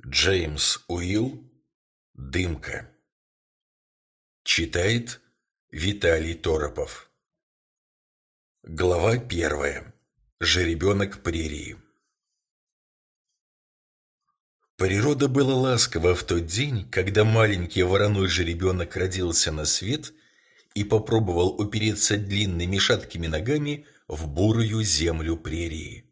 Джеймс Уилл «Дымка». Читает Виталий Торопов. Глава первая. Жеребенок прерии. Природа была ласкова в тот день, когда маленький вороной жеребенок родился на свет и попробовал упереться длинными шаткими ногами в бурую землю прерии.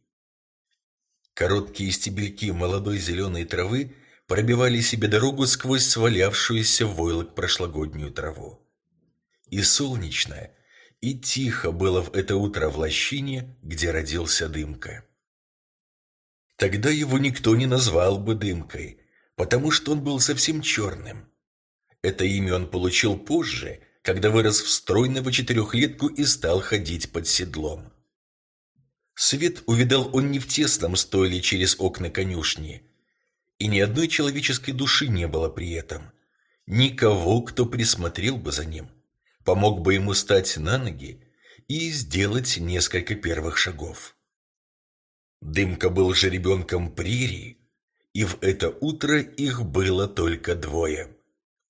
Короткие стебельки молодой зеленой травы пробивали себе дорогу сквозь свалявшуюся в войлок прошлогоднюю траву. И солнечно, и тихо было в это утро в лощине, где родился Дымка. Тогда его никто не назвал бы Дымкой, потому что он был совсем черным. Это имя он получил позже, когда вырос в стройного четырехлетку и стал ходить под седлом. Свет увидал он не в тесном стойле через окна конюшни. И ни одной человеческой души не было при этом. Никого, кто присмотрел бы за ним, помог бы ему стать на ноги и сделать несколько первых шагов. Дымка был же ребенком прерии, и в это утро их было только двое.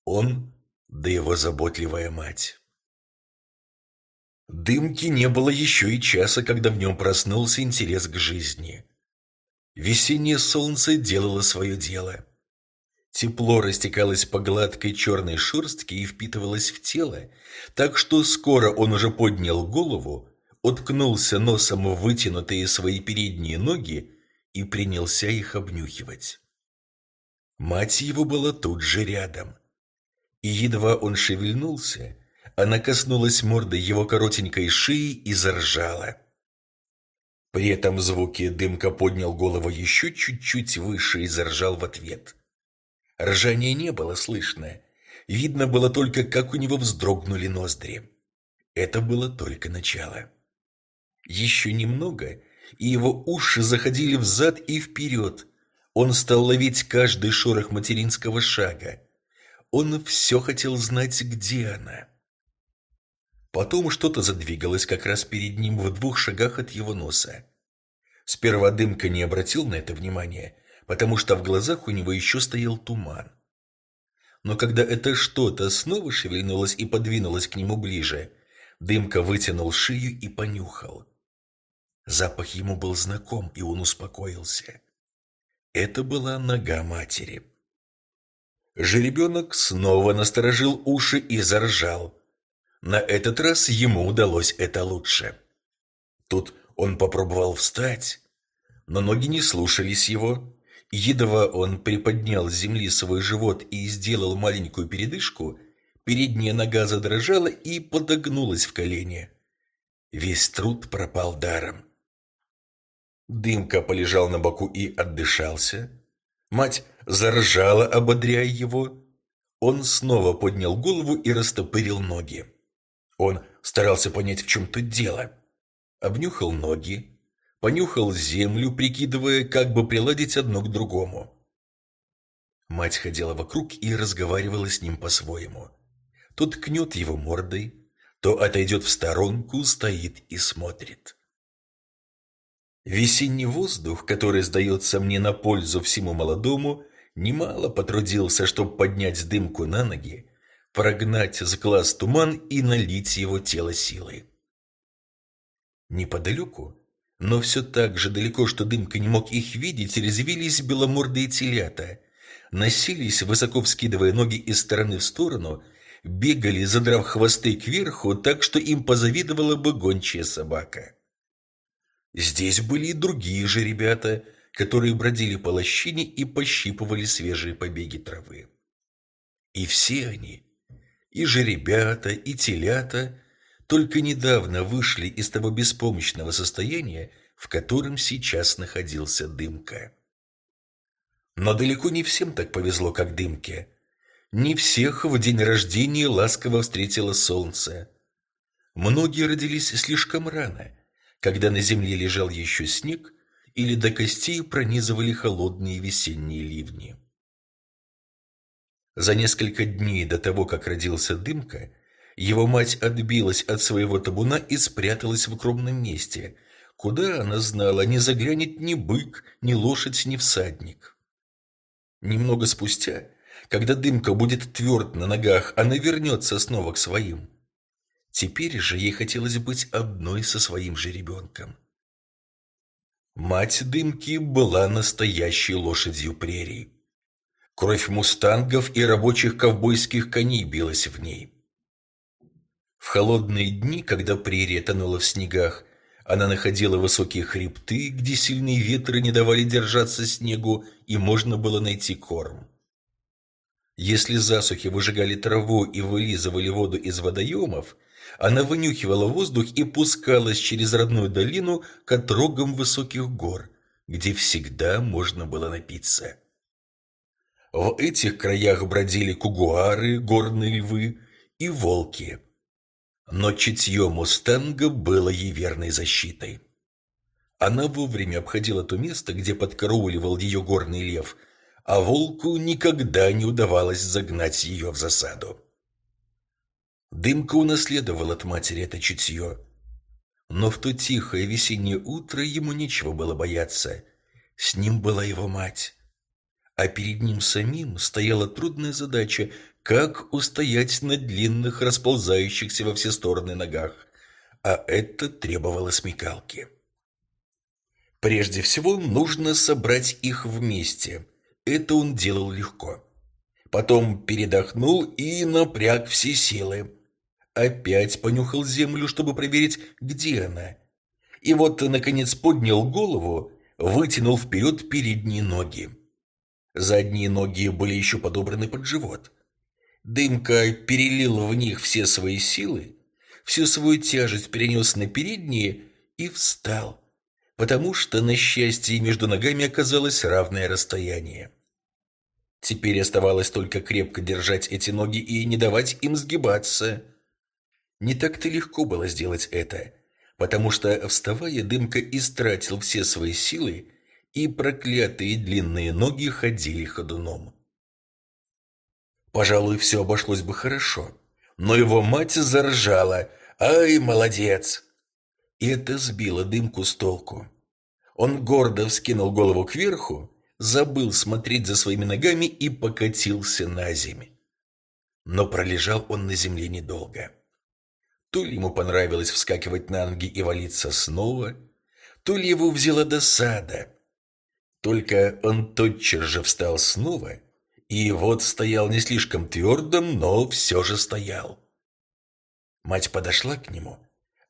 Он да его заботливая мать. Дымки не было еще и часа, когда в нем проснулся интерес к жизни. Весеннее солнце делало свое дело. Тепло растекалось по гладкой черной шерстке и впитывалось в тело, так что скоро он уже поднял голову, уткнулся носом в вытянутые свои передние ноги и принялся их обнюхивать. Мать его была тут же рядом. И едва он шевельнулся, она коснулась морды его коротенькой шеи и заржала. При этом звуке дымка поднял голову еще чуть-чуть выше и заржал в ответ. Ржания не было слышно. Видно было только, как у него вздрогнули ноздри. Это было только начало. Еще немного, и его уши заходили взад и вперед. Он стал ловить каждый шорох материнского шага. Он все хотел знать, где она. Потом что-то задвигалось как раз перед ним в двух шагах от его носа. Сперва Дымка не обратил на это внимания, потому что в глазах у него еще стоял туман. Но когда это что-то снова шевельнулось и подвинулось к нему ближе, Дымка вытянул шею и понюхал. Запах ему был знаком, и он успокоился. Это была нога матери. Жеребенок снова насторожил уши и заржал. На этот раз ему удалось это лучше. Тут он попробовал встать, но ноги не слушались его. Едва он приподнял с земли свой живот и сделал маленькую передышку, передняя нога задрожала и подогнулась в колени. Весь труд пропал даром. Дымка полежал на боку и отдышался. Мать заржала, ободряя его. Он снова поднял голову и растопырил ноги. Он старался понять, в чем тут дело. Обнюхал ноги, понюхал землю, прикидывая, как бы приладить одно к другому. Мать ходила вокруг и разговаривала с ним по-своему. То ткнет его мордой, то отойдет в сторонку, стоит и смотрит. Весенний воздух, который сдается мне на пользу всему молодому, немало потрудился, чтобы поднять дымку на ноги прогнать с глаз туман и налить его тело силой. Неподалеку, но все так же далеко, что дымка не мог их видеть, резвились беломордые телята, носились, высоко вскидывая ноги из стороны в сторону, бегали, задрав хвосты кверху, так что им позавидовала бы гончая собака. Здесь были и другие же ребята, которые бродили по лощине и пощипывали свежие побеги травы. И все они и жеребята, и телята только недавно вышли из того беспомощного состояния, в котором сейчас находился Дымка. Но далеко не всем так повезло, как Дымке. Не всех в день рождения ласково встретило солнце. Многие родились слишком рано, когда на земле лежал еще снег или до костей пронизывали холодные весенние ливни. За несколько дней до того, как родился Дымка, его мать отбилась от своего табуна и спряталась в укромном месте, куда, она знала, не заглянет ни бык, ни лошадь, ни всадник. Немного спустя, когда дымка будет тверд на ногах, она вернется снова к своим. Теперь же ей хотелось быть одной со своим же ребенком. Мать дымки была настоящей лошадью прерий. Кровь мустангов и рабочих ковбойских коней билась в ней. В холодные дни, когда прерия тонула в снегах, она находила высокие хребты, где сильные ветры не давали держаться снегу, и можно было найти корм. Если засухи выжигали траву и вылизывали воду из водоемов, она вынюхивала воздух и пускалась через родную долину к отрогам высоких гор, где всегда можно было напиться. В этих краях бродили кугуары, горные львы и волки – но чутье мустанга было ей верной защитой. Она вовремя обходила то место, где подкарауливал ее горный лев, а волку никогда не удавалось загнать ее в засаду. Дымка унаследовал от матери это чутье. Но в то тихое весеннее утро ему нечего было бояться. С ним была его мать. А перед ним самим стояла трудная задача как устоять на длинных, расползающихся во все стороны ногах, а это требовало смекалки. Прежде всего, нужно собрать их вместе. Это он делал легко. Потом передохнул и напряг все силы. Опять понюхал землю, чтобы проверить, где она. И вот, наконец, поднял голову, вытянул вперед передние ноги. Задние ноги были еще подобраны под живот. Дымка перелил в них все свои силы, всю свою тяжесть перенес на передние и встал, потому что, на счастье, между ногами оказалось равное расстояние. Теперь оставалось только крепко держать эти ноги и не давать им сгибаться. Не так-то легко было сделать это, потому что, вставая, Дымка истратил все свои силы, и проклятые длинные ноги ходили ходуном. Пожалуй, все обошлось бы хорошо. Но его мать заржала. «Ай, молодец!» И это сбило дымку с толку. Он гордо вскинул голову кверху, забыл смотреть за своими ногами и покатился на землю. Но пролежал он на земле недолго. То ли ему понравилось вскакивать на ноги и валиться снова, то ли его взяла досада. Только он тотчас же встал снова и вот стоял не слишком твердым, но все же стоял. Мать подошла к нему,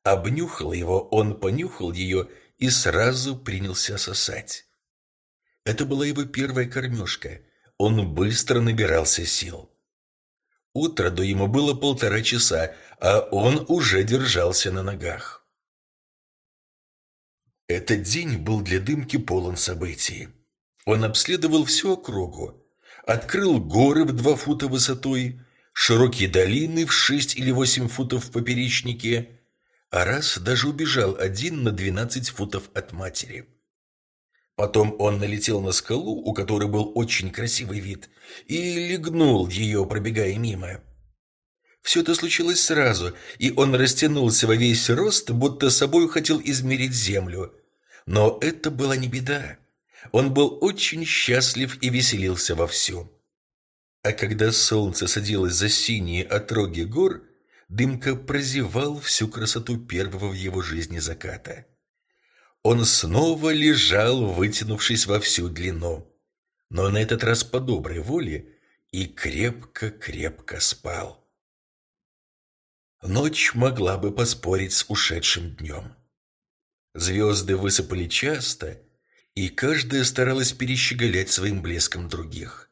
обнюхала его, он понюхал ее и сразу принялся сосать. Это была его первая кормежка. Он быстро набирался сил. Утро до ему было полтора часа, а он уже держался на ногах. Этот день был для Дымки полон событий. Он обследовал всю округу, открыл горы в два фута высотой, широкие долины в шесть или восемь футов в поперечнике, а раз даже убежал один на двенадцать футов от матери. Потом он налетел на скалу, у которой был очень красивый вид, и легнул ее, пробегая мимо. Все это случилось сразу, и он растянулся во весь рост, будто собой хотел измерить землю. Но это была не беда. Он был очень счастлив и веселился вовсю. А когда солнце садилось за синие отроги гор, Дымка прозевал всю красоту первого в его жизни заката. Он снова лежал, вытянувшись во всю длину, но на этот раз по доброй воле и крепко-крепко спал. Ночь могла бы поспорить с ушедшим днем. Звезды высыпали часто, и каждая старалась перещеголять своим блеском других.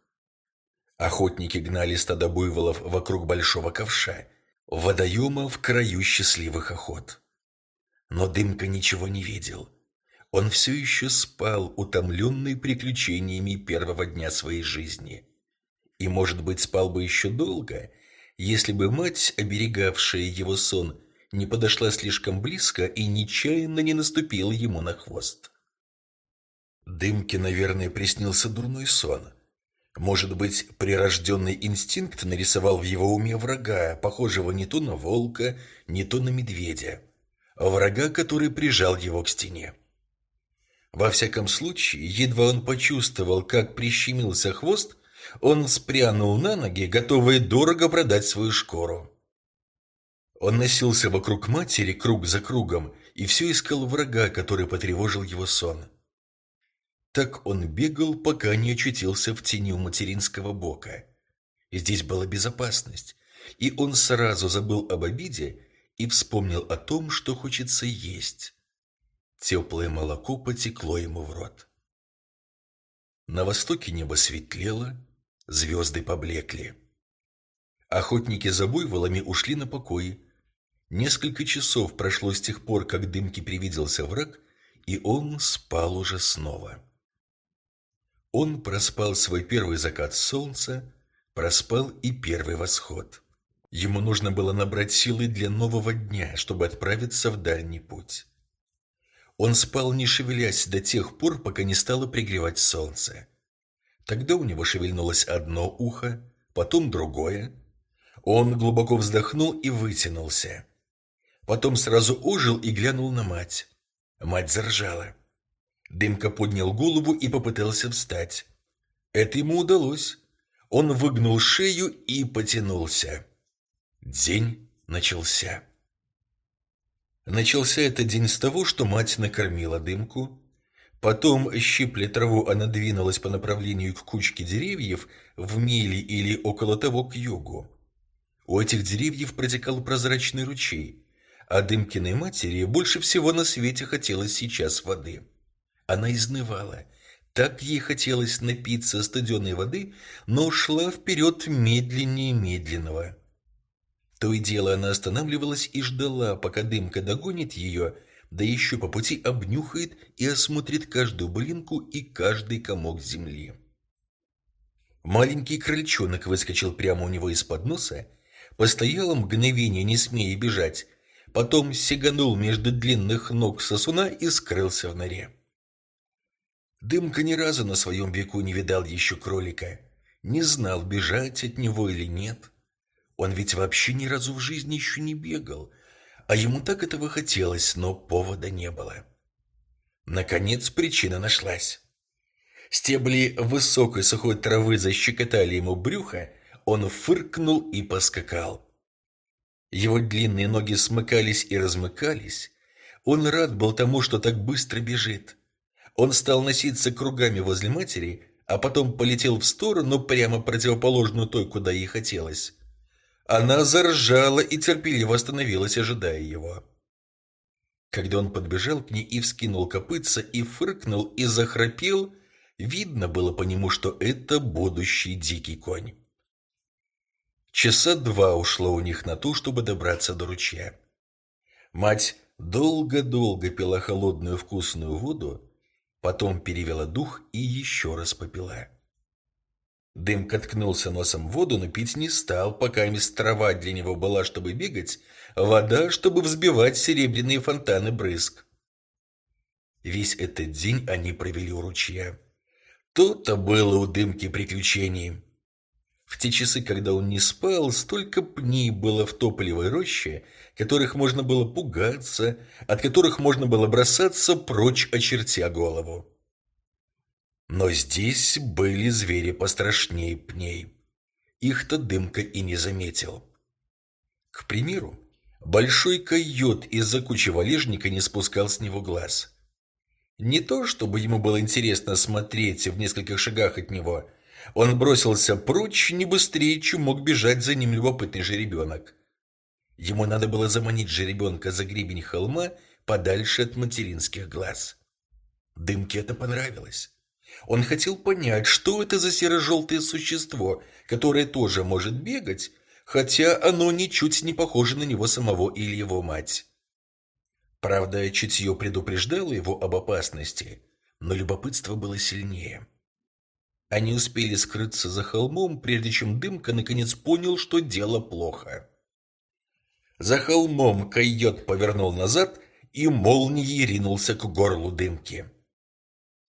Охотники гнали стадо буйволов вокруг большого ковша, водоема в краю счастливых охот. Но Дымка ничего не видел. Он все еще спал, утомленный приключениями первого дня своей жизни. И, может быть, спал бы еще долго, если бы мать, оберегавшая его сон, не подошла слишком близко и нечаянно не наступила ему на хвост. Дымке, наверное, приснился дурной сон. Может быть, прирожденный инстинкт нарисовал в его уме врага, похожего не то на волка, не то на медведя. Врага, который прижал его к стене. Во всяком случае, едва он почувствовал, как прищемился хвост, он спрянул на ноги, готовый дорого продать свою шкуру. Он носился вокруг матери круг за кругом и все искал врага, который потревожил его сон. Так он бегал, пока не очутился в тени у материнского бока. Здесь была безопасность, и он сразу забыл об обиде и вспомнил о том, что хочется есть. Теплое молоко потекло ему в рот. На востоке небо светлело, звезды поблекли. Охотники за буйволами ушли на покой. Несколько часов прошло с тех пор, как дымке привиделся враг, и он спал уже снова. Он проспал свой первый закат солнца, проспал и первый восход. Ему нужно было набрать силы для нового дня, чтобы отправиться в дальний путь. Он спал, не шевелясь, до тех пор, пока не стало пригревать солнце. Тогда у него шевельнулось одно ухо, потом другое. Он глубоко вздохнул и вытянулся. Потом сразу ожил и глянул на мать. Мать заржала. Дымка поднял голову и попытался встать. Это ему удалось. Он выгнул шею и потянулся. День начался. Начался этот день с того, что мать накормила дымку. Потом, щипля траву, она двинулась по направлению к кучке деревьев в миле или около того к югу. У этих деревьев протекал прозрачный ручей, а Дымкиной матери больше всего на свете хотелось сейчас воды. Она изнывала. Так ей хотелось напиться студеной воды, но шла вперед медленнее медленного. То и дело она останавливалась и ждала, пока дымка догонит ее, да еще по пути обнюхает и осмотрит каждую блинку и каждый комок земли. Маленький крольчонок выскочил прямо у него из-под носа, постоял мгновение, не смея бежать, потом сиганул между длинных ног сосуна и скрылся в норе. Дымка ни разу на своем веку не видал еще кролика, не знал, бежать от него или нет. Он ведь вообще ни разу в жизни еще не бегал, а ему так этого хотелось, но повода не было. Наконец причина нашлась. Стебли высокой сухой травы защекотали ему брюхо, он фыркнул и поскакал. Его длинные ноги смыкались и размыкались. Он рад был тому, что так быстро бежит. Он стал носиться кругами возле матери, а потом полетел в сторону, прямо противоположную той, куда ей хотелось. Она заржала и терпеливо остановилась, ожидая его. Когда он подбежал к ней и вскинул копытца, и фыркнул, и захрапел, видно было по нему, что это будущий дикий конь. Часа два ушло у них на то, чтобы добраться до ручья. Мать долго-долго пила холодную вкусную воду, потом перевела дух и еще раз попила. Дымка ткнулся носом в воду, но пить не стал, пока мисс трава для него была, чтобы бегать, вода, чтобы взбивать серебряные фонтаны брызг. Весь этот день они провели у ручья. То-то было у Дымки приключений. В те часы, когда он не спал, столько пней было в тополевой роще, которых можно было пугаться, от которых можно было бросаться прочь, очертя голову. Но здесь были звери пострашнее пней. Их-то Дымка и не заметил. К примеру, большой койот из-за кучи валежника не спускал с него глаз. Не то, чтобы ему было интересно смотреть в нескольких шагах от него. Он бросился прочь не быстрее, чем мог бежать за ним любопытный жеребенок. Ему надо было заманить жеребенка за гребень холма подальше от материнских глаз. Дымке это понравилось. Он хотел понять, что это за серо-желтое существо, которое тоже может бегать, хотя оно ничуть не похоже на него самого или его мать. Правда, чутье предупреждало его об опасности, но любопытство было сильнее. Они успели скрыться за холмом, прежде чем Дымка наконец понял, что дело плохо. За холмом койот повернул назад и молнией ринулся к горлу Дымки.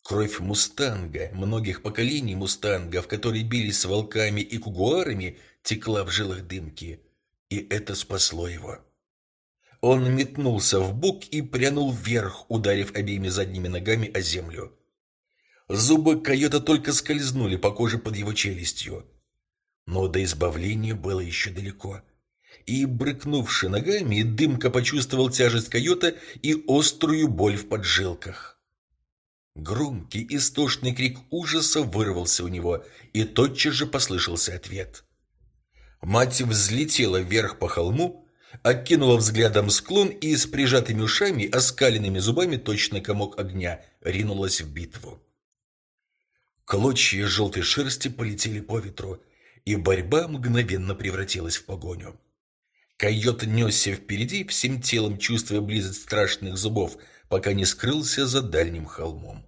Кровь мустанга, многих поколений мустангов, которые бились с волками и кугуарами, текла в жилах дымки, и это спасло его. Он метнулся в бок и прянул вверх, ударив обеими задними ногами о землю. Зубы койота только скользнули по коже под его челюстью. Но до избавления было еще далеко. И, брыкнувши ногами, Дымка почувствовал тяжесть койота и острую боль в поджилках. Громкий истошный крик ужаса вырвался у него, и тотчас же послышался ответ. Мать взлетела вверх по холму, окинула взглядом склон и с прижатыми ушами, оскаленными зубами, точно комок огня, ринулась в битву. Клочья желтой шерсти полетели по ветру, и борьба мгновенно превратилась в погоню. Койот несся впереди, всем телом чувствуя близость страшных зубов, пока не скрылся за дальним холмом.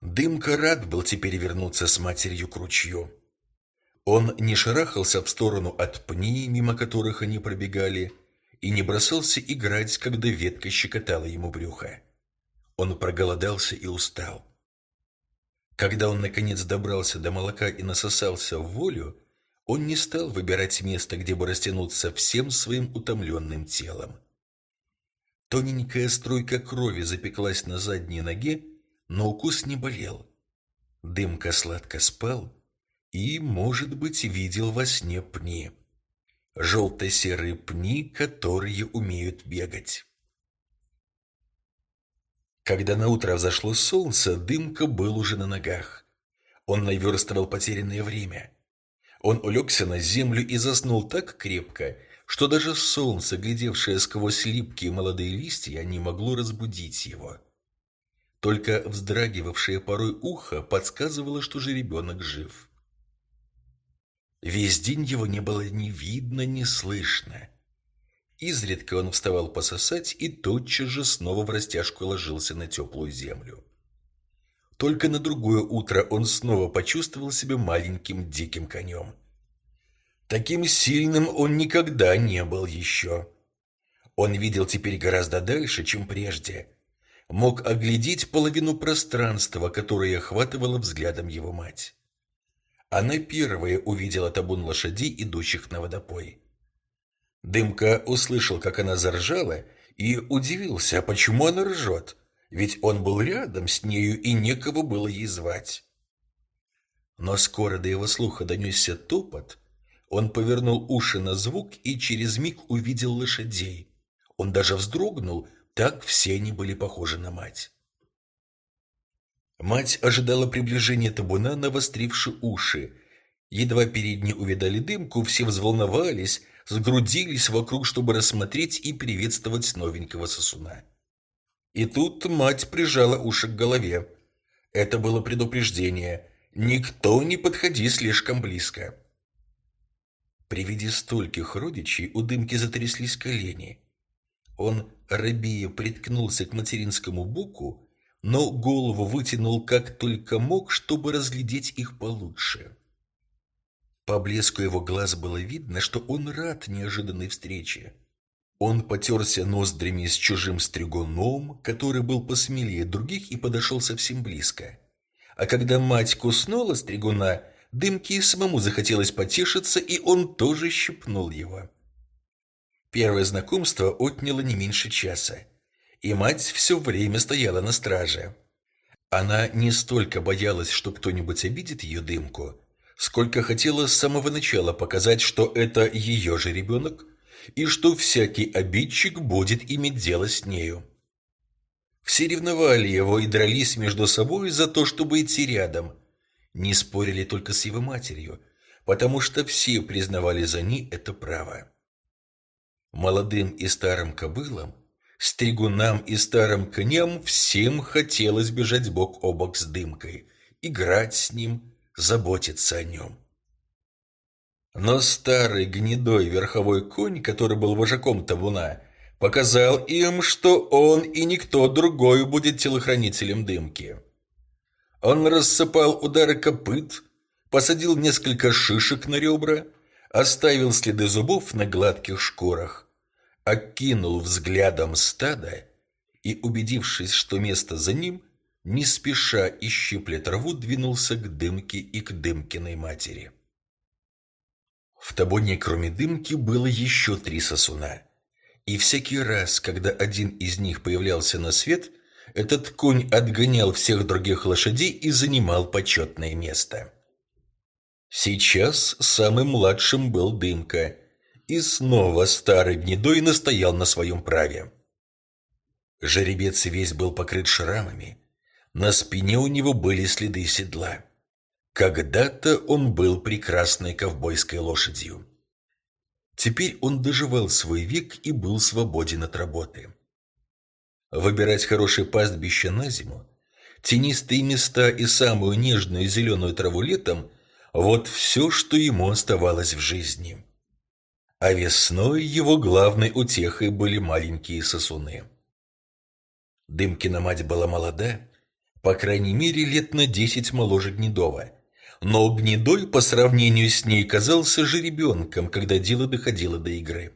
Дымка рад был теперь вернуться с матерью к ручью. Он не шарахался в сторону от пней, мимо которых они пробегали, и не бросался играть, когда ветка щекотала ему брюхо. Он проголодался и устал. Когда он, наконец, добрался до молока и насосался в волю, он не стал выбирать место, где бы растянуться всем своим утомленным телом. Тоненькая струйка крови запеклась на задней ноге, но укус не болел. Дымка сладко спал и, может быть, видел во сне пни. Желто-серые пни, которые умеют бегать. Когда наутро взошло солнце, Дымка был уже на ногах. Он наверстывал потерянное время. Он улегся на землю и заснул так крепко, что даже солнце, глядевшее сквозь липкие молодые листья, не могло разбудить его. Только вздрагивавшее порой ухо подсказывало, что же ребенок жив. Весь день его не было ни видно, ни слышно. Изредка он вставал пососать и тотчас же снова в растяжку ложился на теплую землю. Только на другое утро он снова почувствовал себя маленьким диким конем. Таким сильным он никогда не был еще. Он видел теперь гораздо дальше, чем прежде. Мог оглядеть половину пространства, которое охватывало взглядом его мать. Она первая увидела табун лошадей, идущих на водопой. Дымка услышал, как она заржала, и удивился, почему она ржет, ведь он был рядом с нею, и некого было ей звать. Но скоро до его слуха донесся топот, он повернул уши на звук и через миг увидел лошадей. Он даже вздрогнул, так все они были похожи на мать. Мать ожидала приближения табуна, навостривши уши. Едва передние увидали дымку, все взволновались, сгрудились вокруг, чтобы рассмотреть и приветствовать новенького сосуна. И тут мать прижала уши к голове. Это было предупреждение. Никто не подходи слишком близко. При виде стольких родичей у дымки затряслись колени. Он, рабея, приткнулся к материнскому боку, но голову вытянул как только мог, чтобы разглядеть их получше. По блеску его глаз было видно, что он рад неожиданной встрече. Он потерся ноздрями с чужим стригуном, который был посмелее других и подошел совсем близко. А когда мать куснула стригуна, Дымке самому захотелось потешиться, и он тоже щипнул его. Первое знакомство отняло не меньше часа, и мать все время стояла на страже. Она не столько боялась, что кто-нибудь обидит ее дымку, сколько хотела с самого начала показать, что это ее же ребенок, и что всякий обидчик будет иметь дело с нею. Все ревновали его и дрались между собой за то, чтобы идти рядом. Не спорили только с его матерью, потому что все признавали за ней это право. Молодым и старым кобылам, стригунам и старым коням всем хотелось бежать бок о бок с дымкой, играть с ним, заботиться о нем. Но старый гнедой верховой конь, который был вожаком табуна, показал им, что он и никто другой будет телохранителем дымки. Он рассыпал удары копыт, посадил несколько шишек на ребра, оставил следы зубов на гладких шкурах, окинул взглядом стадо и, убедившись, что место за ним, не спеша и щипля траву, двинулся к дымке и к дымкиной матери. В табуне, кроме дымки, было еще три сосуна. И всякий раз, когда один из них появлялся на свет, этот конь отгонял всех других лошадей и занимал почетное место. Сейчас самым младшим был Дымка, и снова старый гнедой настоял на своем праве. Жеребец весь был покрыт шрамами, на спине у него были следы седла. Когда-то он был прекрасной ковбойской лошадью. Теперь он доживал свой век и был свободен от работы. Выбирать хорошее пастбище на зиму, тенистые места и самую нежную зеленую траву летом – вот все, что ему оставалось в жизни. А весной его главной утехой были маленькие сосуны. Дымкина мать была молода, по крайней мере, лет на десять моложе Гнедова. Но Гнедой по сравнению с ней казался же ребенком, когда дело доходило до игры.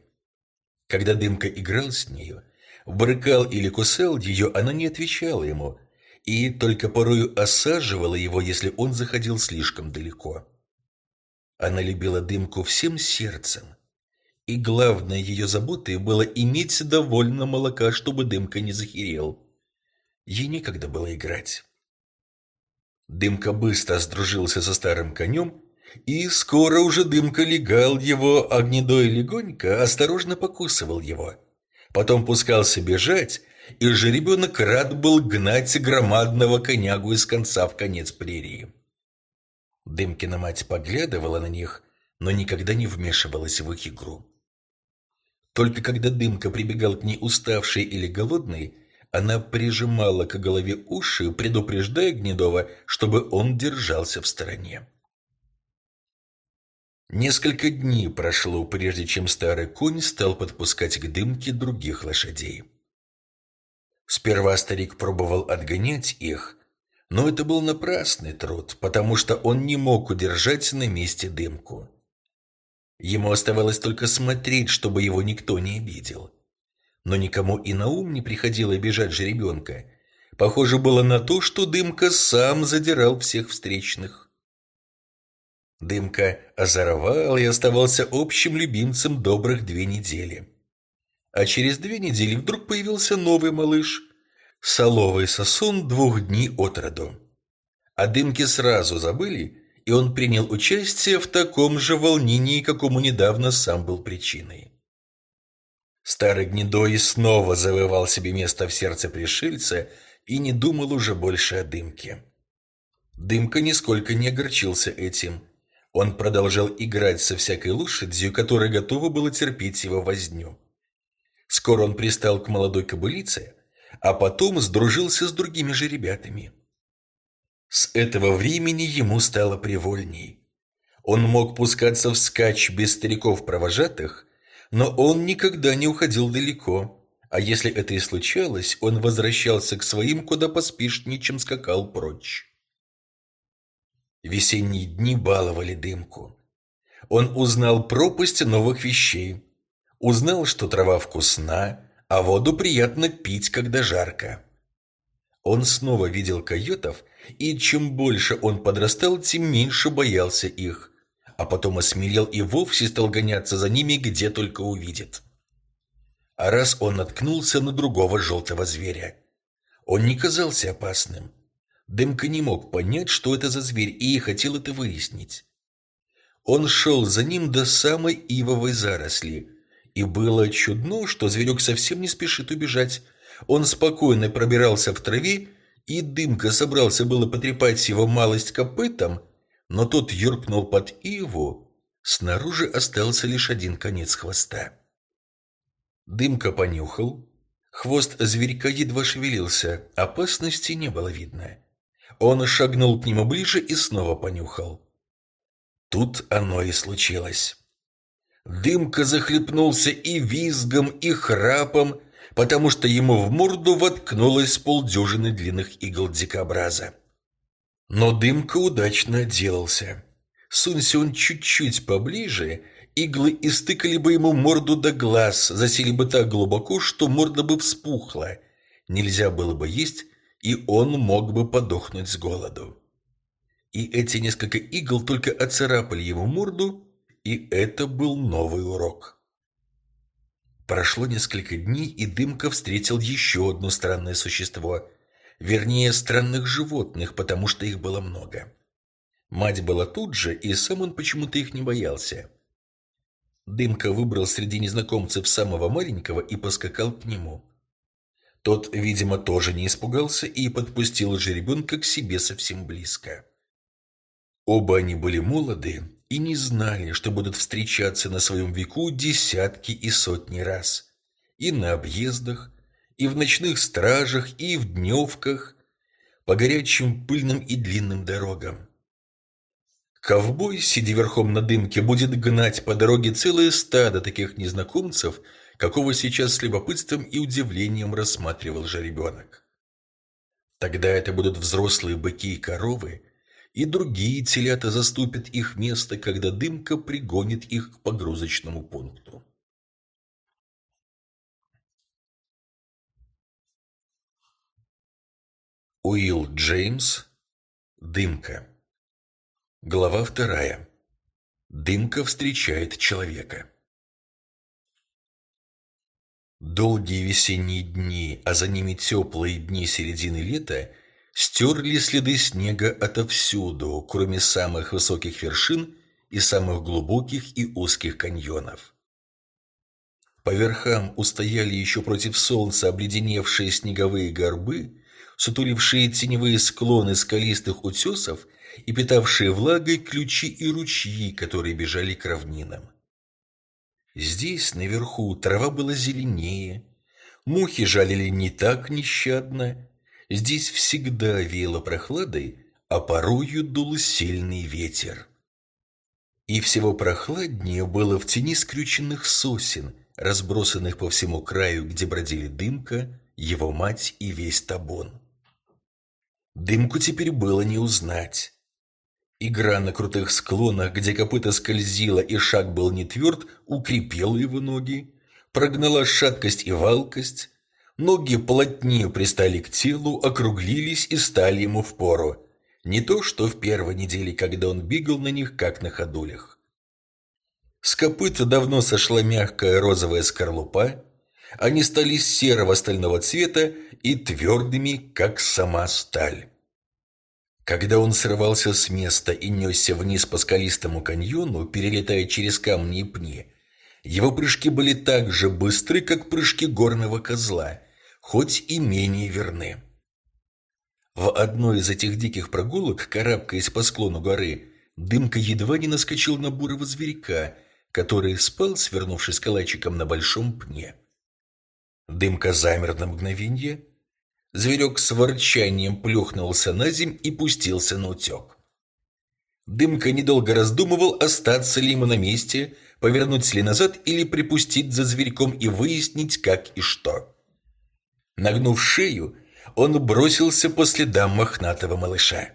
Когда Дымка играл с нею, брыкал или кусал ее, она не отвечала ему, и только порою осаживала его, если он заходил слишком далеко. Она любила Дымку всем сердцем, и главной ее заботой было иметь довольно молока, чтобы Дымка не захерел. Ей некогда было играть. Дымка быстро сдружился со старым конем, и скоро уже Дымка легал его, а гнедой легонько осторожно покусывал его. Потом пускался бежать, и жеребенок рад был гнать громадного конягу из конца в конец прерии. Дымкина мать поглядывала на них, но никогда не вмешивалась в их игру. Только когда Дымка прибегал к ней уставший или голодный, она прижимала к голове уши, предупреждая Гнедова, чтобы он держался в стороне. Несколько дней прошло, прежде чем старый конь стал подпускать к дымке других лошадей. Сперва старик пробовал отгонять их, но это был напрасный труд, потому что он не мог удержать на месте дымку. Ему оставалось только смотреть, чтобы его никто не обидел. Но никому и на ум не приходило бежать жеребенка. Похоже было на то, что Дымка сам задирал всех встречных. Дымка озоровал и оставался общим любимцем добрых две недели. А через две недели вдруг появился новый малыш – соловый сосун двух дней от роду. О Дымке сразу забыли, и он принял участие в таком же волнении, какому недавно сам был причиной. Старый гнедой снова завоевал себе место в сердце пришельца и не думал уже больше о дымке. Дымка нисколько не огорчился этим. Он продолжал играть со всякой лошадью, которая готова была терпеть его возню. Скоро он пристал к молодой кобылице, а потом сдружился с другими же ребятами. С этого времени ему стало привольней. Он мог пускаться в скач без стариков-провожатых, но он никогда не уходил далеко, а если это и случалось, он возвращался к своим куда поспешнее, чем скакал прочь. Весенние дни баловали дымку. Он узнал пропасть новых вещей. Узнал, что трава вкусна, а воду приятно пить, когда жарко. Он снова видел койотов, и чем больше он подрастал, тем меньше боялся их а потом осмелел и вовсе стал гоняться за ними, где только увидит. А раз он наткнулся на другого желтого зверя. Он не казался опасным. Дымка не мог понять, что это за зверь, и хотел это выяснить. Он шел за ним до самой ивовой заросли, и было чудно, что зверек совсем не спешит убежать. Он спокойно пробирался в траве, и Дымка собрался было потрепать его малость копытом, но тот юркнул под иву, снаружи остался лишь один конец хвоста. Дымка понюхал, хвост зверька едва шевелился, опасности не было видно. Он шагнул к нему ближе и снова понюхал. Тут оно и случилось. Дымка захлепнулся и визгом, и храпом, потому что ему в морду воткнулось полдюжины длинных игл дикобраза. Но дымка удачно отделался. Сунься он чуть-чуть поближе, иглы истыкали бы ему морду до глаз, засели бы так глубоко, что морда бы вспухла. Нельзя было бы есть, и он мог бы подохнуть с голоду. И эти несколько игл только оцарапали ему морду, и это был новый урок. Прошло несколько дней, и Дымка встретил еще одно странное существо. Вернее, странных животных, потому что их было много. Мать была тут же, и сам он почему-то их не боялся. Дымка выбрал среди незнакомцев самого маленького и поскакал к нему. Тот, видимо, тоже не испугался и подпустил жеребенка к себе совсем близко. Оба они были молоды и не знали, что будут встречаться на своем веку десятки и сотни раз. И на объездах, и в ночных стражах, и в дневках, по горячим, пыльным и длинным дорогам. Ковбой, сидя верхом на дымке, будет гнать по дороге целое стадо таких незнакомцев, какого сейчас с любопытством и удивлением рассматривал жеребенок. Тогда это будут взрослые быки и коровы, и другие телята заступят их место, когда дымка пригонит их к погрузочному пункту. Уилл Джеймс «Дымка» Глава вторая. Дымка встречает человека. Долгие весенние дни, а за ними теплые дни середины лета, стерли следы снега отовсюду, кроме самых высоких вершин и самых глубоких и узких каньонов. По верхам устояли еще против солнца обледеневшие снеговые горбы, сутулившие теневые склоны скалистых утесов и питавшие влагой ключи и ручьи, которые бежали к равнинам. Здесь, наверху, трава была зеленее, мухи жалили не так нещадно, здесь всегда веяло прохладой, а порою дул сильный ветер. И всего прохладнее было в тени скрюченных сосен, разбросанных по всему краю, где бродили дымка, его мать и весь табун. Дымку теперь было не узнать. Игра на крутых склонах, где копыта скользила и шаг был не тверд, укрепила его ноги, прогнала шаткость и валкость. Ноги плотнее пристали к телу, округлились и стали ему впору. Не то, что в первой неделе, когда он бегал на них, как на ходулях. С копыта давно сошла мягкая розовая скорлупа, они стали серого стального цвета и твердыми, как сама сталь. Когда он срывался с места и несся вниз по скалистому каньону, перелетая через камни и пни, его прыжки были так же быстры, как прыжки горного козла, хоть и менее верны. В одной из этих диких прогулок, карабкаясь по склону горы, Дымка едва не наскочил на бурого зверька, который спал, свернувшись калачиком на большом пне. Дымка замер на мгновенье, Зверек с ворчанием плюхнулся на земь и пустился на утек. Дымка недолго раздумывал, остаться ли ему на месте, повернуть ли назад или припустить за зверьком и выяснить, как и что. Нагнув шею, он бросился по следам мохнатого малыша.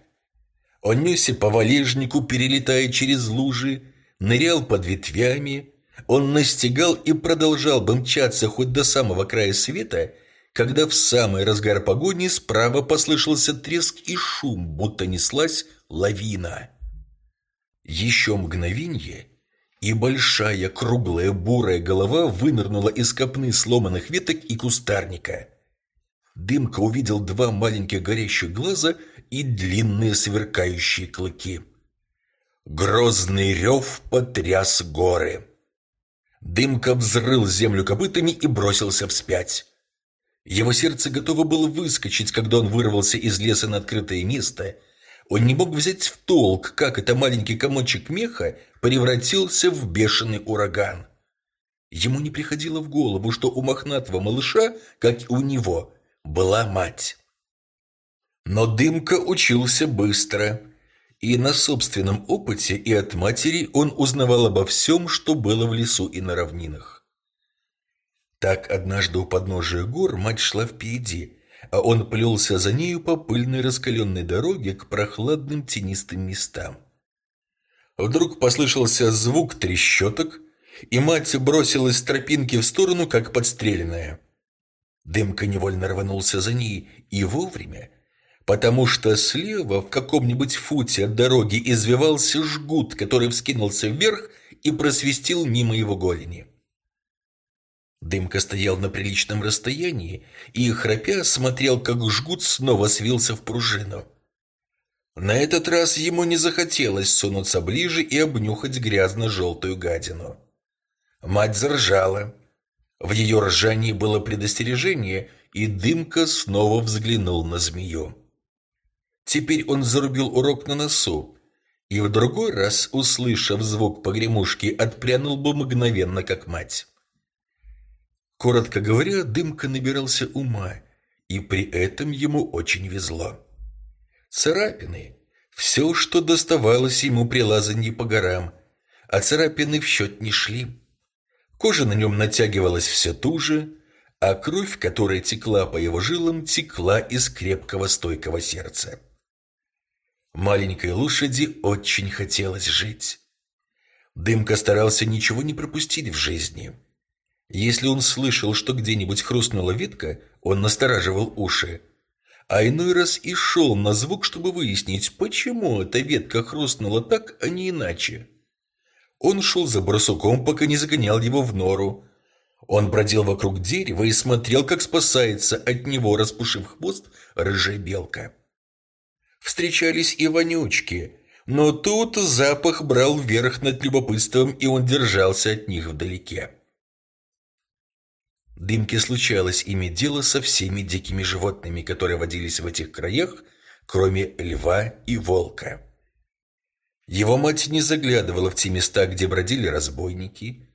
Он несся по валежнику, перелетая через лужи, нырял под ветвями. Он настигал и продолжал бы мчаться хоть до самого края света, когда в самый разгар погони справа послышался треск и шум, будто неслась лавина. Еще мгновенье, и большая круглая бурая голова вынырнула из копны сломанных веток и кустарника. Дымка увидел два маленьких горящих глаза и длинные сверкающие клыки. Грозный рев потряс горы. Дымка взрыл землю копытами и бросился вспять. Его сердце готово было выскочить, когда он вырвался из леса на открытое место. Он не мог взять в толк, как это маленький комочек меха превратился в бешеный ураган. Ему не приходило в голову, что у мохнатого малыша, как и у него, была мать. Но Дымка учился быстро, и на собственном опыте и от матери он узнавал обо всем, что было в лесу и на равнинах. Так однажды у подножия гор мать шла впереди, а он плелся за нею по пыльной раскаленной дороге к прохладным тенистым местам. Вдруг послышался звук трещоток, и мать бросилась с тропинки в сторону, как подстреленная. Дымка невольно рванулся за ней, и вовремя, потому что слева, в каком-нибудь футе от дороги, извивался жгут, который вскинулся вверх и просвистел мимо его голени. Дымка стоял на приличном расстоянии и, храпя, смотрел, как жгут снова свился в пружину. На этот раз ему не захотелось сунуться ближе и обнюхать грязно-желтую гадину. Мать заржала. В ее ржании было предостережение, и Дымка снова взглянул на змею. Теперь он зарубил урок на носу, и в другой раз, услышав звук погремушки, отпрянул бы мгновенно, как мать. Коротко говоря, Дымка набирался ума, и при этом ему очень везло. Царапины – все, что доставалось ему при лазанье по горам, а царапины в счет не шли. Кожа на нем натягивалась все туже, а кровь, которая текла по его жилам, текла из крепкого стойкого сердца. Маленькой лошади очень хотелось жить. Дымка старался ничего не пропустить в жизни – если он слышал, что где-нибудь хрустнула ветка, он настораживал уши. А иной раз и шел на звук, чтобы выяснить, почему эта ветка хрустнула так, а не иначе. Он шел за барсуком, пока не загонял его в нору. Он бродил вокруг дерева и смотрел, как спасается от него, распушив хвост, рыжая белка. Встречались и вонючки, но тут запах брал верх над любопытством, и он держался от них вдалеке. Дымке случалось иметь дело со всеми дикими животными, которые водились в этих краях, кроме льва и волка. Его мать не заглядывала в те места, где бродили разбойники,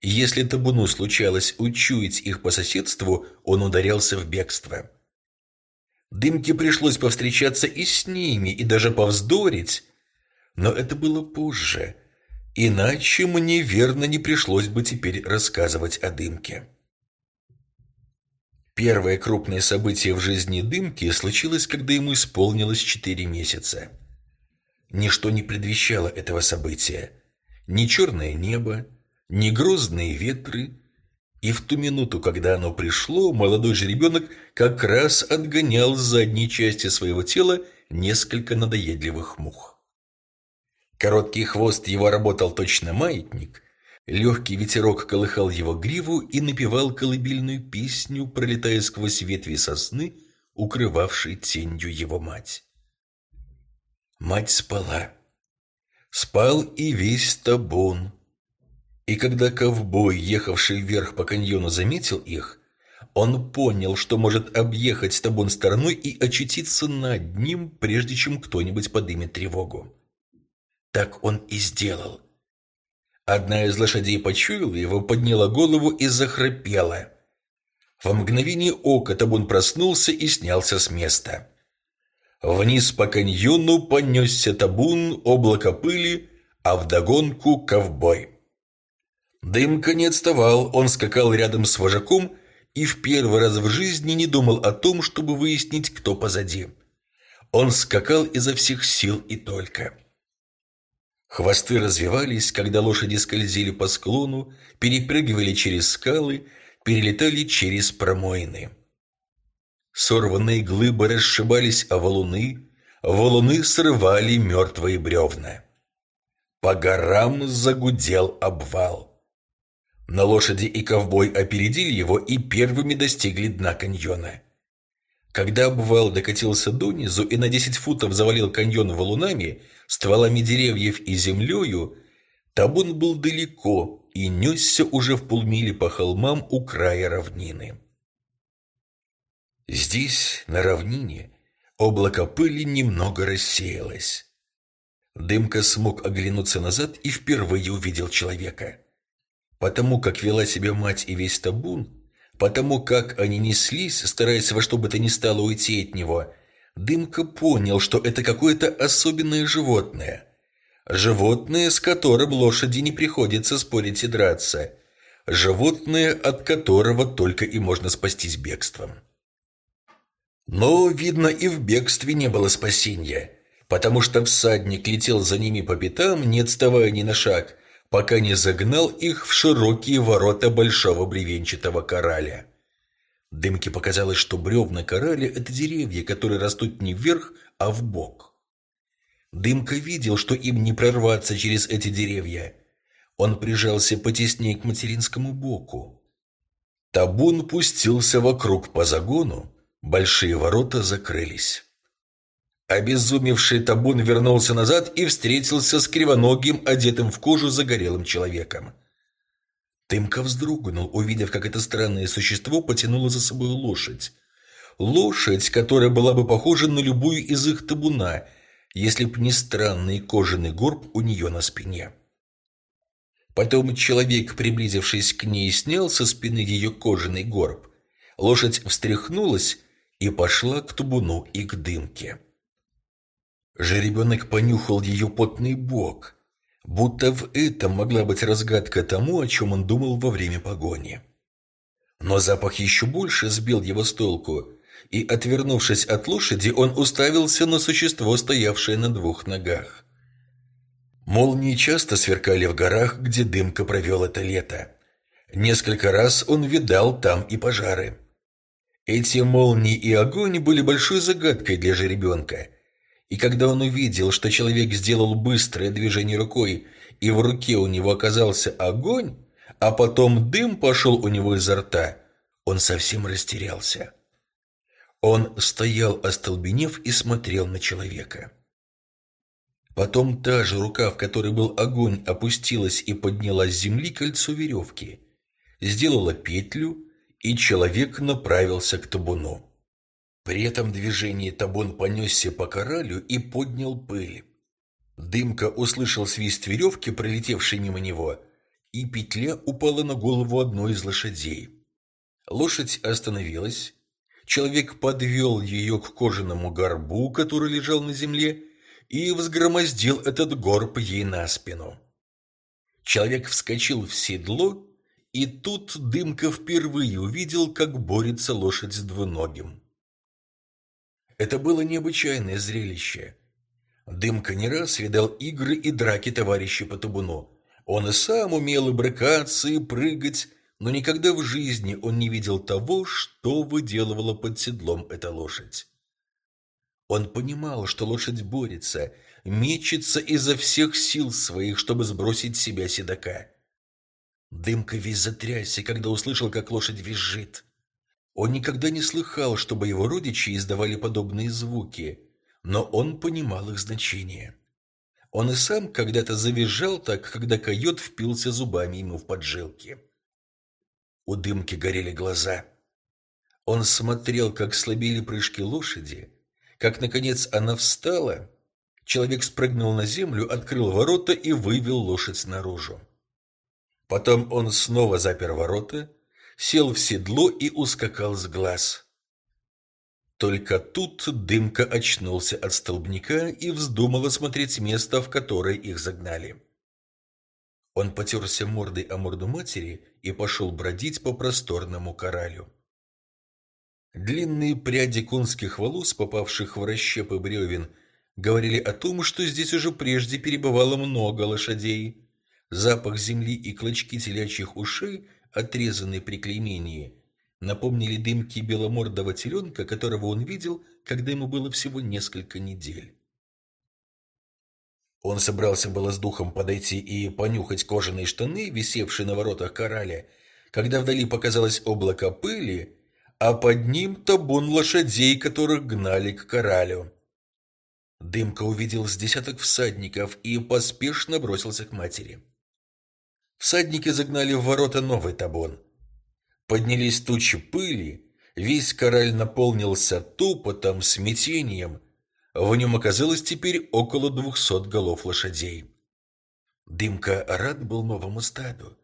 и если табуну случалось учуять их по соседству, он ударялся в бегство. Дымке пришлось повстречаться и с ними, и даже повздорить, но это было позже, иначе мне верно не пришлось бы теперь рассказывать о Дымке. Первое крупное событие в жизни Дымки случилось, когда ему исполнилось четыре месяца. Ничто не предвещало этого события. Ни черное небо, ни грозные ветры. И в ту минуту, когда оно пришло, молодой же ребенок как раз отгонял с задней части своего тела несколько надоедливых мух. Короткий хвост его работал точно маятник, Легкий ветерок колыхал его гриву и напевал колыбельную песню, пролетая сквозь ветви сосны, укрывавшей тенью его мать. Мать спала. Спал и весь табун. И когда ковбой, ехавший вверх по каньону, заметил их, он понял, что может объехать табун стороной и очутиться над ним, прежде чем кто-нибудь подымет тревогу. Так он и сделал. Одна из лошадей почуяла его, подняла голову и захрапела. В мгновение ока табун проснулся и снялся с места. Вниз по каньону понесся табун, облако пыли, а вдогонку ковбой. Дымка не отставал, он скакал рядом с вожаком и в первый раз в жизни не думал о том, чтобы выяснить, кто позади. Он скакал изо всех сил и только. Хвосты развивались, когда лошади скользили по склону, перепрыгивали через скалы, перелетали через промоины. Сорванные глыбы расшибались о валуны, валуны срывали мертвые бревна. По горам загудел обвал. На лошади и ковбой опередили его и первыми достигли дна каньона. Когда обвал докатился донизу и на 10 футов завалил каньон валунами, стволами деревьев и землею, табун был далеко и несся уже в полмили по холмам у края равнины. Здесь, на равнине, облако пыли немного рассеялось. Дымка смог оглянуться назад и впервые увидел человека. Потому как вела себя мать и весь табун, потому как они неслись, стараясь во что бы то ни стало уйти от него, Дымка понял, что это какое-то особенное животное. Животное, с которым лошади не приходится спорить и драться. Животное, от которого только и можно спастись бегством. Но, видно, и в бегстве не было спасения, потому что всадник летел за ними по пятам, не отставая ни на шаг, пока не загнал их в широкие ворота большого бревенчатого кораля. Дымке показалось, что бревна кораля – это деревья, которые растут не вверх, а в бок. Дымка видел, что им не прорваться через эти деревья. Он прижался потеснее к материнскому боку. Табун пустился вокруг по загону, большие ворота закрылись. Обезумевший табун вернулся назад и встретился с кривоногим, одетым в кожу загорелым человеком. Тымка вздрогнул, увидев, как это странное существо потянуло за собой лошадь. Лошадь, которая была бы похожа на любую из их табуна, если б не странный кожаный горб у нее на спине. Потом человек, приблизившись к ней, снял со спины ее кожаный горб. Лошадь встряхнулась и пошла к табуну и к дымке. Жеребенок понюхал ее потный бок, будто в этом могла быть разгадка тому, о чем он думал во время погони. Но запах еще больше сбил его с толку, и, отвернувшись от лошади, он уставился на существо, стоявшее на двух ногах. Молнии часто сверкали в горах, где Дымка провел это лето. Несколько раз он видал там и пожары. Эти молнии и огонь были большой загадкой для жеребенка – и когда он увидел, что человек сделал быстрое движение рукой, и в руке у него оказался огонь, а потом дым пошел у него изо рта, он совсем растерялся. Он стоял остолбенев и смотрел на человека. Потом та же рука, в которой был огонь, опустилась и подняла с земли кольцо веревки, сделала петлю, и человек направился к табуну. При этом движении табун понесся по коралю и поднял пыль. Дымка услышал свист веревки, пролетевшей мимо него, и петля упала на голову одной из лошадей. Лошадь остановилась. Человек подвел ее к кожаному горбу, который лежал на земле, и взгромоздил этот горб ей на спину. Человек вскочил в седло, и тут Дымка впервые увидел, как борется лошадь с двуногим. Это было необычайное зрелище. Дымка не раз видал игры и драки товарищей по табуну. Он и сам умел и брыкаться, и прыгать, но никогда в жизни он не видел того, что выделывала под седлом эта лошадь. Он понимал, что лошадь борется, мечется изо всех сил своих, чтобы сбросить с себя седока. Дымка весь затрясся, когда услышал, как лошадь визжит. Он никогда не слыхал, чтобы его родичи издавали подобные звуки, но он понимал их значение. Он и сам когда-то завизжал так, когда койот впился зубами ему в поджилки. У дымки горели глаза. Он смотрел, как слабели прыжки лошади, как, наконец, она встала. Человек спрыгнул на землю, открыл ворота и вывел лошадь снаружи. Потом он снова запер ворота, сел в седло и ускакал с глаз. Только тут Дымка очнулся от столбняка и вздумал осмотреть место, в которое их загнали. Он потерся мордой о морду матери и пошел бродить по просторному коралю. Длинные пряди конских волос, попавших в расщепы бревен, говорили о том, что здесь уже прежде перебывало много лошадей. Запах земли и клочки телячьих ушей отрезанный при клеймении, напомнили дымки беломордого теленка, которого он видел, когда ему было всего несколько недель. Он собрался было с духом подойти и понюхать кожаные штаны, висевшие на воротах кораля, когда вдали показалось облако пыли, а под ним табун лошадей, которых гнали к коралю. Дымка увидел с десяток всадников и поспешно бросился к матери. Всадники загнали в ворота новый табун. Поднялись тучи пыли, весь кораль наполнился тупотом, смятением. В нем оказалось теперь около двухсот голов лошадей. Дымка рад был новому стаду.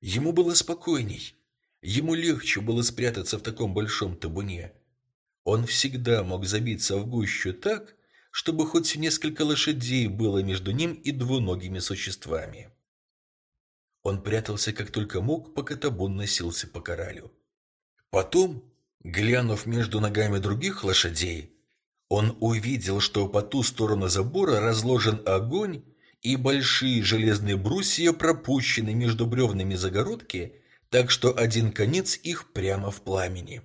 Ему было спокойней. Ему легче было спрятаться в таком большом табуне. Он всегда мог забиться в гущу так, чтобы хоть несколько лошадей было между ним и двуногими существами. Он прятался как только мог, пока табун носился по коралю. Потом, глянув между ногами других лошадей, он увидел, что по ту сторону забора разложен огонь, и большие железные брусья пропущены между бревнами загородки, так что один конец их прямо в пламени.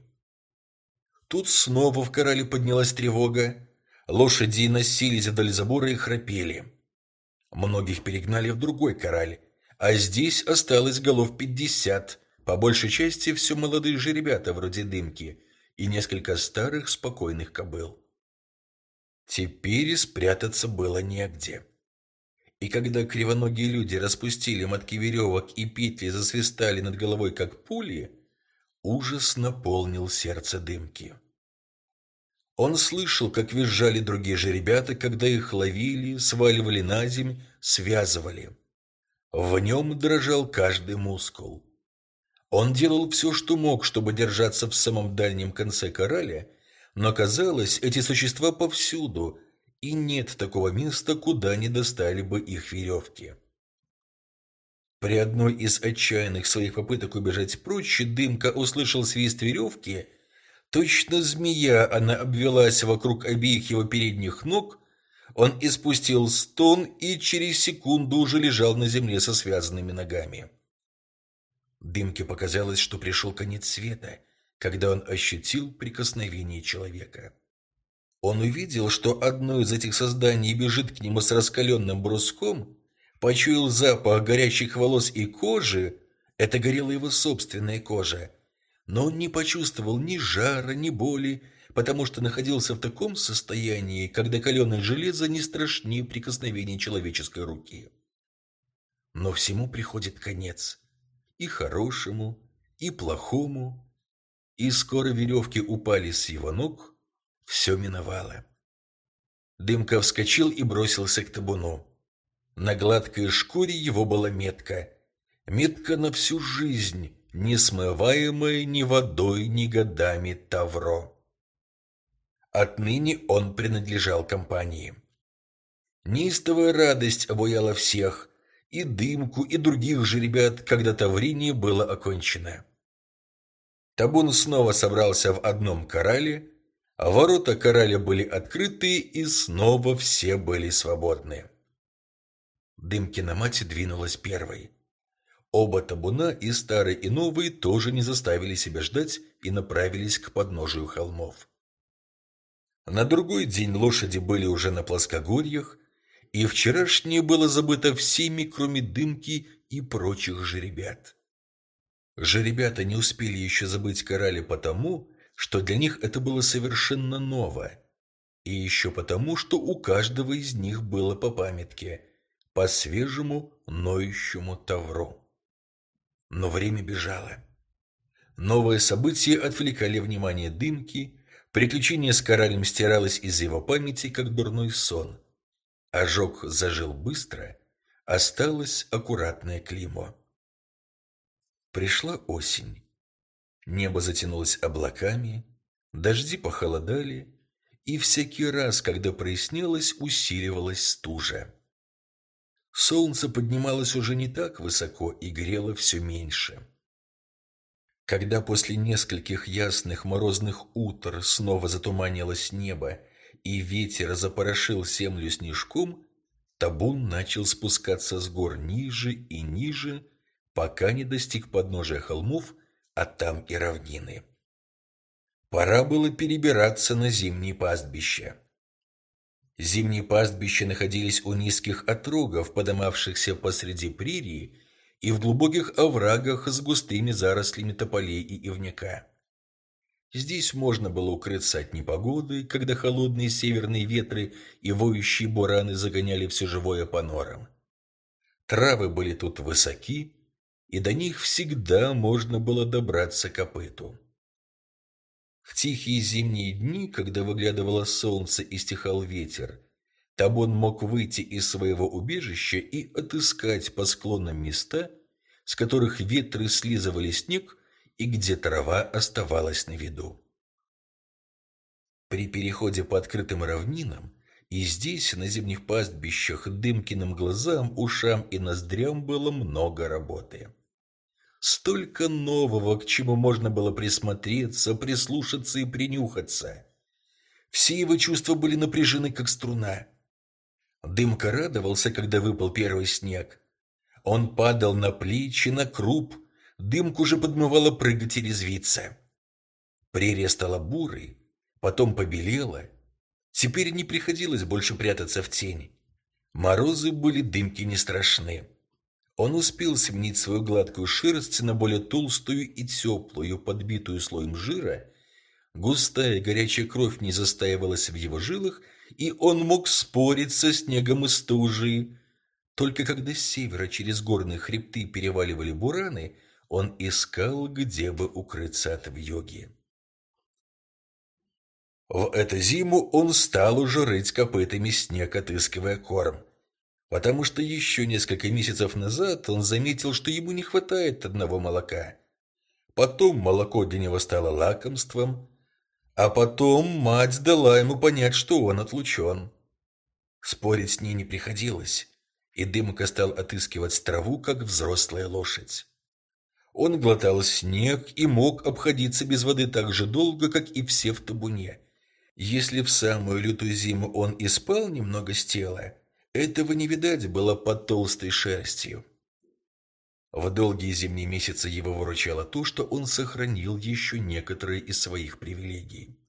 Тут снова в корале поднялась тревога. Лошади носились вдоль забора и храпели. Многих перегнали в другой кораль, а здесь осталось голов пятьдесят, По большей части все молодые же ребята вроде Дымки и несколько старых спокойных кобыл. Теперь спрятаться было негде. И когда кривоногие люди распустили мотки веревок и петли засвистали над головой, как пули, ужас наполнил сердце дымки. Он слышал, как визжали другие же ребята, когда их ловили, сваливали на земь, связывали. В нем дрожал каждый мускул. Он делал все, что мог, чтобы держаться в самом дальнем конце кораля, но казалось, эти существа повсюду, и нет такого места, куда не достали бы их веревки. При одной из отчаянных своих попыток убежать прочь, Дымка услышал свист веревки. Точно змея она обвелась вокруг обеих его передних ног. Он испустил стон и через секунду уже лежал на земле со связанными ногами. Дымке показалось, что пришел конец света, когда он ощутил прикосновение человека. Он увидел, что одно из этих созданий бежит к нему с раскаленным бруском, почуял запах горячих волос и кожи, это горела его собственная кожа, но он не почувствовал ни жара, ни боли, потому что находился в таком состоянии, когда каленое железо не страшнее прикосновения человеческой руки. Но всему приходит конец – и хорошему, и плохому, и скоро веревки упали с его ног, все миновало. Дымка вскочил и бросился к табуну. На гладкой шкуре его была метка. Метка на всю жизнь, не смываемая ни водой, ни годами Тавро. Отныне он принадлежал компании. Неистовая радость обуяла всех, и Дымку, и других же ребят, когда Тавриние было окончено. Табун снова собрался в одном корале, а ворота кораля были открыты, и снова все были свободны. Дымкина мать двинулась первой. Оба табуна, и старый, и новый, тоже не заставили себя ждать и направились к подножию холмов. На другой день лошади были уже на плоскогорьях, и вчерашнее было забыто всеми, кроме дымки и прочих жеребят. Жеребята не успели еще забыть короля потому, что для них это было совершенно ново, и еще потому, что у каждого из них было по памятке, по свежему ноющему тавру. Но время бежало. Новые события отвлекали внимание дымки, приключение с королем стиралось из его памяти, как дурной сон – Ожог зажил быстро, осталось аккуратное клеймо. Пришла осень. Небо затянулось облаками, дожди похолодали, и всякий раз, когда прояснилось, усиливалась стужа. Солнце поднималось уже не так высоко и грело все меньше. Когда после нескольких ясных морозных утр снова затуманилось небо, и ветер запорошил землю снежком, табун начал спускаться с гор ниже и ниже, пока не достиг подножия холмов, а там и равнины. Пора было перебираться на зимние пастбища. Зимние пастбища находились у низких отрогов, подымавшихся посреди прерии, и в глубоких оврагах с густыми зарослями тополей и ивняка. Здесь можно было укрыться от непогоды, когда холодные северные ветры и воющие бураны загоняли все живое по норам. Травы были тут высоки, и до них всегда можно было добраться копыту. В тихие зимние дни, когда выглядывало солнце и стихал ветер, Табон мог выйти из своего убежища и отыскать по склонам места, с которых ветры слизывали снег, и где трава оставалась на виду. При переходе по открытым равнинам и здесь, на зимних пастбищах, Дымкиным глазам, ушам и ноздрям было много работы. Столько нового, к чему можно было присмотреться, прислушаться и принюхаться. Все его чувства были напряжены, как струна. Дымка радовался, когда выпал первый снег. Он падал на плечи, на круп, дымку же подмывало прыгать и резвиться. Прерия стала бурой, потом побелела. Теперь не приходилось больше прятаться в тени. Морозы были дымки не страшны. Он успел сменить свою гладкую шерсть на более толстую и теплую, подбитую слоем жира. Густая горячая кровь не застаивалась в его жилах, и он мог спорить со снегом и стужей. Только когда с севера через горные хребты переваливали бураны, он искал, где бы укрыться от вьюги. В эту зиму он стал уже рыть копытами снег, отыскивая корм. Потому что еще несколько месяцев назад он заметил, что ему не хватает одного молока. Потом молоко для него стало лакомством, а потом мать дала ему понять, что он отлучен. Спорить с ней не приходилось, и Дымка стал отыскивать траву, как взрослая лошадь. Он глотал снег и мог обходиться без воды так же долго, как и все в табуне. Если в самую лютую зиму он и спал немного с тела, этого не видать было под толстой шерстью. В долгие зимние месяцы его выручало то, что он сохранил еще некоторые из своих привилегий.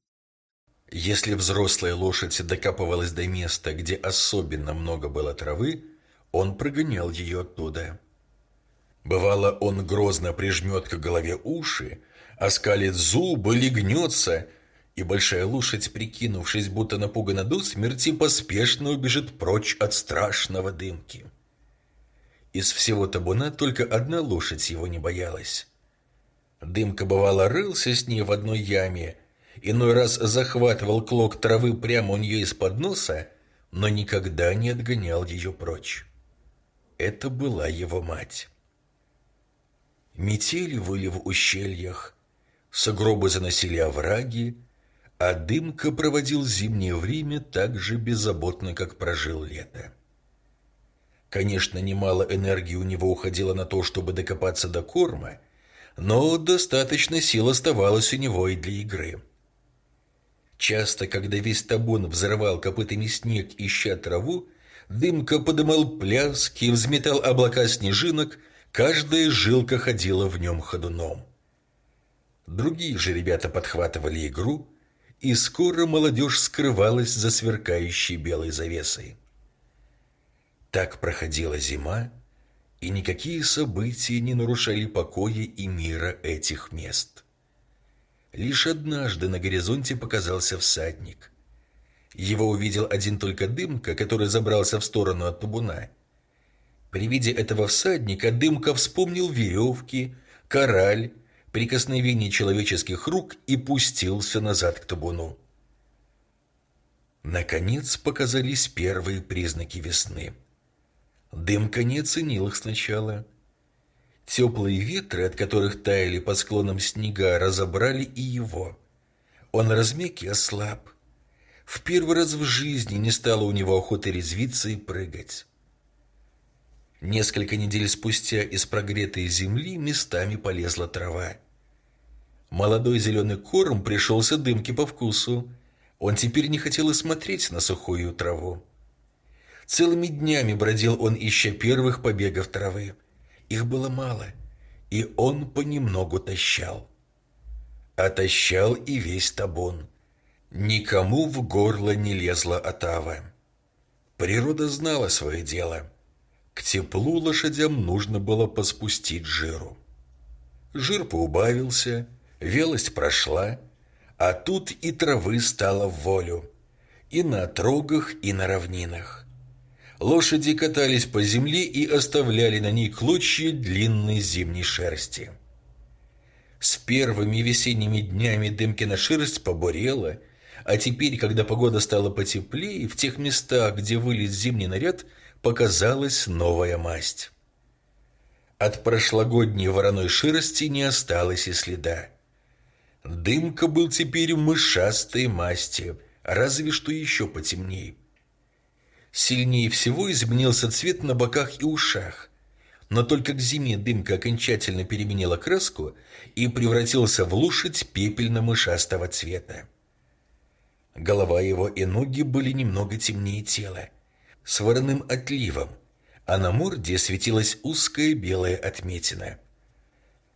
Если взрослая лошадь докапывалась до места, где особенно много было травы, он прогонял ее оттуда. Бывало, он грозно прижмет к голове уши, оскалит зубы, легнется, и большая лошадь, прикинувшись, будто напугана до смерти, поспешно убежит прочь от страшного дымки. Из всего табуна только одна лошадь его не боялась. Дымка, бывало, рылся с ней в одной яме, иной раз захватывал клок травы прямо у нее из-под носа, но никогда не отгонял ее прочь. Это была его мать. Метели выли в ущельях, сугробы заносили овраги, а Дымка проводил зимнее время так же беззаботно, как прожил лето. Конечно, немало энергии у него уходило на то, чтобы докопаться до корма, но достаточно сил оставалось у него и для игры. Часто, когда весь табун взрывал копытами снег, ища траву, Дымка подымал пляски, взметал облака снежинок, каждая жилка ходила в нем ходуном. Другие же ребята подхватывали игру, и скоро молодежь скрывалась за сверкающей белой завесой. Так проходила зима, и никакие события не нарушали покоя и мира этих мест. Лишь однажды на горизонте показался всадник. Его увидел один только Дымка, который забрался в сторону от табуна. При виде этого всадника Дымка вспомнил веревки, кораль, прикосновение человеческих рук и пустился назад к табуну. Наконец показались первые признаки весны. Дымка не оценил их сначала. Теплые ветры, от которых таяли по склонам снега, разобрали и его. Он размяк и ослаб. В первый раз в жизни не стало у него охоты резвиться и прыгать. Несколько недель спустя из прогретой земли местами полезла трава. Молодой зеленый корм пришелся дымке по вкусу. Он теперь не хотел и смотреть на сухую траву. Целыми днями бродил он, ища первых побегов травы. Их было мало, и он понемногу тащал. Отощал и весь табун. Никому в горло не лезла отава. Природа знала свое дело. К теплу лошадям нужно было поспустить жиру. Жир поубавился, Велость прошла, а тут и травы стало в волю. И на отрогах, и на равнинах. Лошади катались по земле и оставляли на ней клочья длинной зимней шерсти. С первыми весенними днями Дымкина шерсть побурела, а теперь, когда погода стала потеплее, в тех местах, где вылез зимний наряд, показалась новая масть. От прошлогодней вороной шерсти не осталось и следа. Дымка был теперь мышастой масти, разве что еще потемнее. Сильнее всего изменился цвет на боках и ушах. Но только к зиме дымка окончательно переменила краску и превратился в лошадь пепельно-мышастого цвета. Голова его и ноги были немного темнее тела, с вороным отливом, а на морде светилась узкая белая отметина –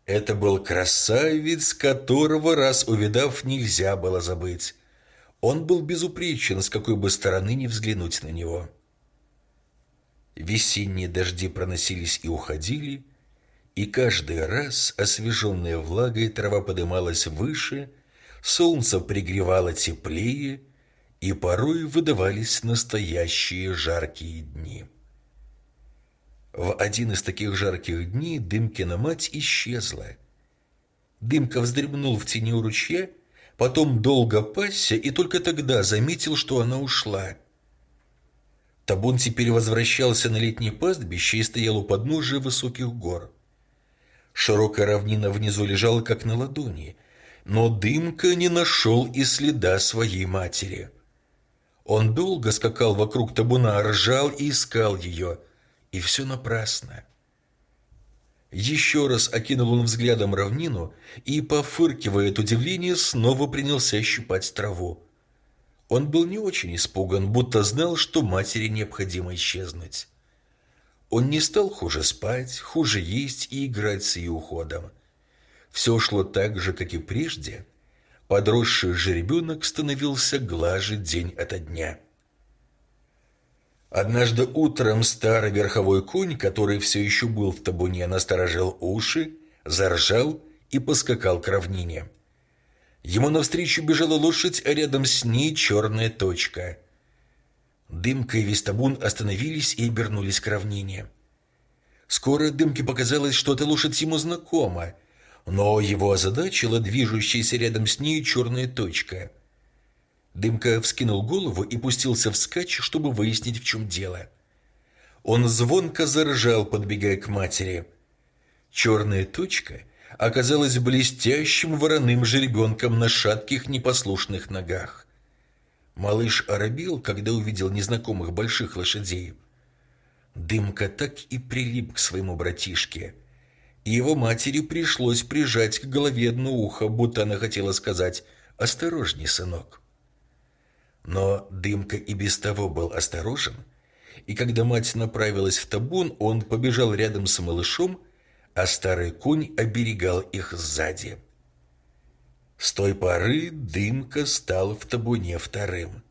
это был красавец, которого, раз увидав, нельзя было забыть. Он был безупречен, с какой бы стороны ни взглянуть на него. Весенние дожди проносились и уходили, и каждый раз, освеженная влагой, трава подымалась выше, солнце пригревало теплее, и порой выдавались настоящие жаркие дни. В один из таких жарких дней Дымкина мать исчезла. Дымка вздремнул в тени у ручья, потом долго пасся и только тогда заметил, что она ушла. Табун теперь возвращался на летнее пастбище и стоял у подножия высоких гор. Широкая равнина внизу лежала как на ладони, но Дымка не нашел и следа своей матери. Он долго скакал вокруг табуна, ржал и искал ее – и все напрасно. Еще раз окинул он взглядом равнину и, пофыркивая от удивления, снова принялся щипать траву. Он был не очень испуган, будто знал, что матери необходимо исчезнуть. Он не стал хуже спать, хуже есть и играть с ее уходом. Все шло так же, как и прежде. Подросший же ребенок становился глаже день ото дня. Однажды утром старый верховой конь, который все еще был в табуне, насторожил уши, заржал и поскакал к равнине. Ему навстречу бежала лошадь, а рядом с ней черная точка. Дымка и весь табун остановились и обернулись к равнине. Скоро Дымке показалось, что эта лошадь ему знакома, но его озадачила движущаяся рядом с ней черная точка – Дымка вскинул голову и пустился вскачь, чтобы выяснить, в чем дело. Он звонко заржал, подбегая к матери. Черная точка оказалась блестящим вороным жеребенком на шатких непослушных ногах. Малыш оробил, когда увидел незнакомых больших лошадей. Дымка так и прилип к своему братишке. И его матери пришлось прижать к голове одно ухо, будто она хотела сказать «Осторожней, сынок». Но Дымка и без того был осторожен, и когда мать направилась в табун, он побежал рядом с малышом, а старый конь оберегал их сзади. С той поры Дымка стал в табуне вторым.